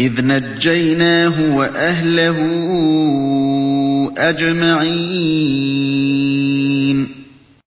إِذْ نَجَّيْنَاهُ وَأَهْلَهُ أَجْمَعِينَ.